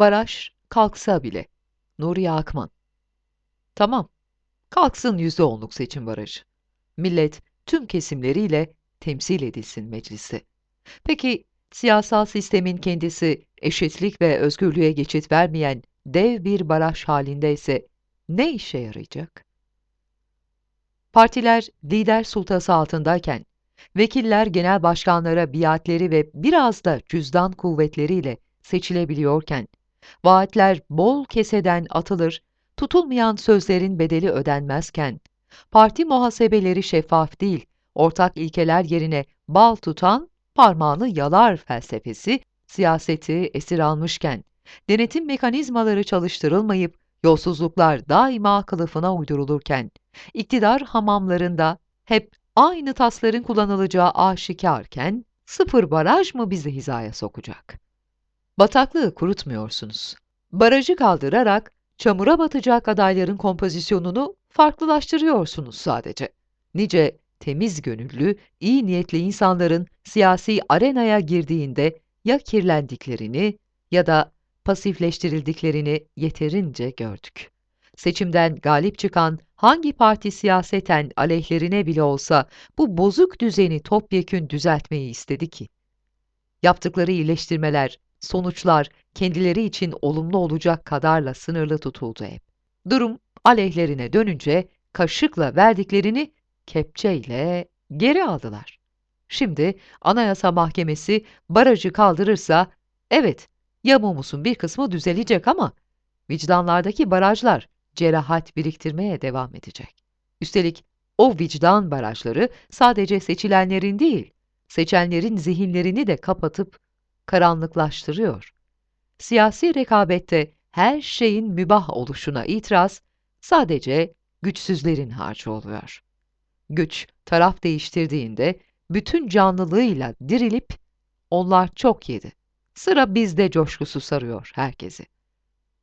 Baraj kalksa bile. Nuriye Akman. Tamam, kalksın yüzde onluk seçim barajı. Millet tüm kesimleriyle temsil edilsin mecliste. Peki siyasal sistemin kendisi eşitlik ve özgürlüğe geçit vermeyen dev bir baraj halindeyse ne işe yarayacak? Partiler lider sultası altındayken, vekiller genel başkanlara biatleri ve biraz da cüzdan kuvvetleriyle seçilebiliyorken, vaatler bol keseden atılır, tutulmayan sözlerin bedeli ödenmezken, parti muhasebeleri şeffaf değil, ortak ilkeler yerine bal tutan parmağını yalar felsefesi siyaseti esir almışken, denetim mekanizmaları çalıştırılmayıp yolsuzluklar daima kılıfına uydurulurken, iktidar hamamlarında hep aynı tasların kullanılacağı aşikarken, sıfır baraj mı bizi hizaya sokacak? Bataklığı kurutmuyorsunuz. Barajı kaldırarak çamura batacak adayların kompozisyonunu farklılaştırıyorsunuz sadece. Nice temiz gönüllü, iyi niyetli insanların siyasi arenaya girdiğinde ya kirlendiklerini ya da pasifleştirildiklerini yeterince gördük. Seçimden galip çıkan hangi parti siyaseten aleyhlerine bile olsa bu bozuk düzeni topyekün düzeltmeyi istedi ki? Yaptıkları iyileştirmeler, sonuçlar kendileri için olumlu olacak kadarla sınırlı tutuldu hep. Durum aleyhlerine dönünce kaşıkla verdiklerini kepçeyle geri aldılar. Şimdi Anayasa Mahkemesi barajı kaldırırsa, evet yamumusun bir kısmı düzelecek ama vicdanlardaki barajlar cerahat biriktirmeye devam edecek. Üstelik o vicdan barajları sadece seçilenlerin değil, seçenlerin zihinlerini de kapatıp karanlıklaştırıyor. Siyasi rekabette her şeyin mübah oluşuna itiraz sadece güçsüzlerin harcı oluyor. Güç taraf değiştirdiğinde bütün canlılığıyla dirilip onlar çok yedi. Sıra bizde coşkusu sarıyor herkesi.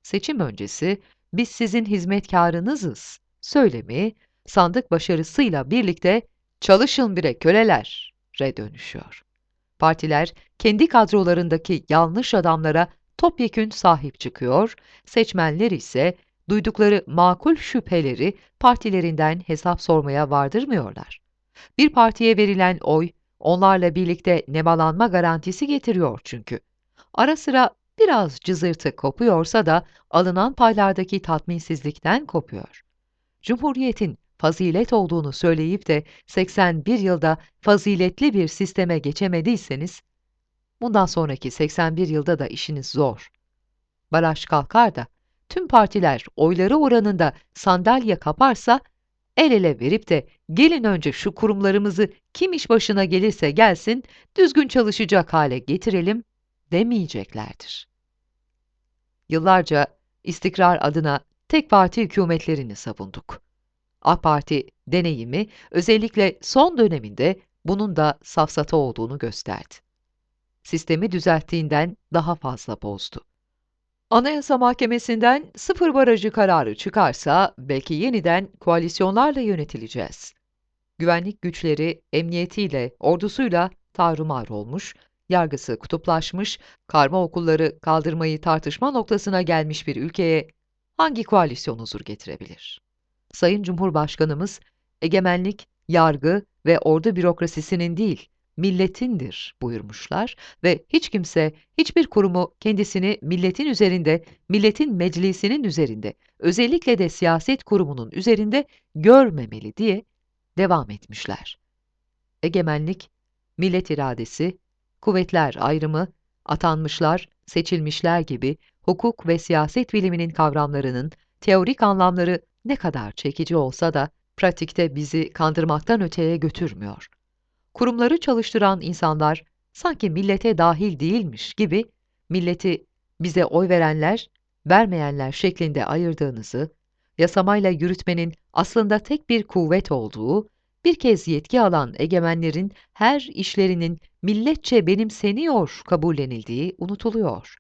Seçim öncesi biz sizin hizmetkarınızız söylemi sandık başarısıyla birlikte çalışın bire köleler re dönüşüyor. Partiler kendi kadrolarındaki yanlış adamlara topyekün sahip çıkıyor, seçmenler ise duydukları makul şüpheleri partilerinden hesap sormaya vardırmıyorlar. Bir partiye verilen oy, onlarla birlikte nemalanma garantisi getiriyor çünkü. Ara sıra biraz cızırtı kopuyorsa da alınan paylardaki tatminsizlikten kopuyor. Cumhuriyetin fazilet olduğunu söyleyip de 81 yılda faziletli bir sisteme geçemediyseniz, bundan sonraki 81 yılda da işiniz zor. Baraj kalkar da tüm partiler oyları oranında sandalye kaparsa, el ele verip de gelin önce şu kurumlarımızı kim iş başına gelirse gelsin düzgün çalışacak hale getirelim demeyeceklerdir. Yıllarca istikrar adına tek parti hükümetlerini savunduk. AK Parti deneyimi özellikle son döneminde bunun da safsata olduğunu gösterdi. Sistemi düzelttiğinden daha fazla bozdu. Anayasa Mahkemesi'nden sıfır barajı kararı çıkarsa belki yeniden koalisyonlarla yönetileceğiz. Güvenlik güçleri emniyetiyle, ordusuyla tarumar olmuş, yargısı kutuplaşmış, karma okulları kaldırmayı tartışma noktasına gelmiş bir ülkeye hangi koalisyon huzur getirebilir? Sayın Cumhurbaşkanımız, egemenlik, yargı ve ordu bürokrasisinin değil, milletindir buyurmuşlar ve hiç kimse hiçbir kurumu kendisini milletin üzerinde, milletin meclisinin üzerinde, özellikle de siyaset kurumunun üzerinde görmemeli diye devam etmişler. Egemenlik, millet iradesi, kuvvetler ayrımı, atanmışlar, seçilmişler gibi hukuk ve siyaset biliminin kavramlarının teorik anlamları ne kadar çekici olsa da pratikte bizi kandırmaktan öteye götürmüyor. Kurumları çalıştıran insanlar sanki millete dahil değilmiş gibi milleti bize oy verenler, vermeyenler şeklinde ayırdığınızı, yasamayla yürütmenin aslında tek bir kuvvet olduğu, bir kez yetki alan egemenlerin her işlerinin milletçe benimseniyor kabullenildiği unutuluyor.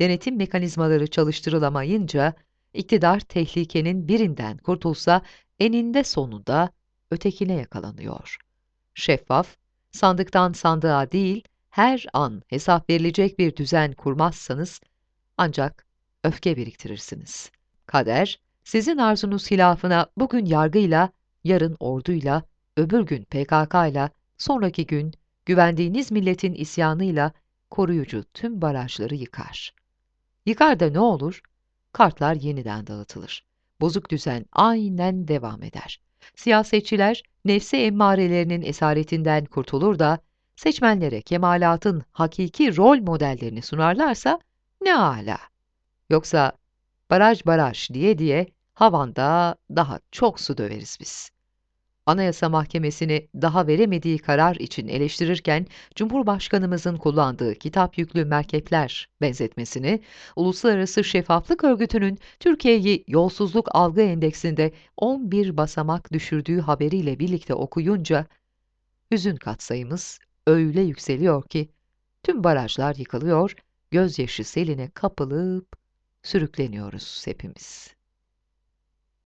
Denetim mekanizmaları çalıştırılamayınca, iktidar tehlikenin birinden kurtulsa eninde sonunda ötekine yakalanıyor. Şeffaf, sandıktan sandığa değil, her an hesap verilecek bir düzen kurmazsanız, Ancak öfke biriktirirsiniz. Kader, sizin arzunuz hilafına bugün yargıyla, yarın orduyla, öbür gün PKK'yla, sonraki gün güvendiğiniz milletin isyanıyla koruyucu tüm barajları yıkar. Yıkar da ne olur? Kartlar yeniden dağıtılır. Bozuk düzen aynen devam eder. Siyasetçiler nefsi emmarelerinin esaretinden kurtulur da seçmenlere kemalatın hakiki rol modellerini sunarlarsa ne âlâ. Yoksa baraj baraj diye diye havanda daha çok su döveriz biz. Anayasa Mahkemesi'ni daha veremediği karar için eleştirirken Cumhurbaşkanımızın kullandığı kitap yüklü merkepler benzetmesini, Uluslararası Şeffaflık Örgütü'nün Türkiye'yi yolsuzluk algı endeksinde 11 basamak düşürdüğü haberiyle birlikte okuyunca hüzün katsayımız öyle yükseliyor ki tüm barajlar yıkılıyor, gözyaşı seline kapılıp sürükleniyoruz hepimiz.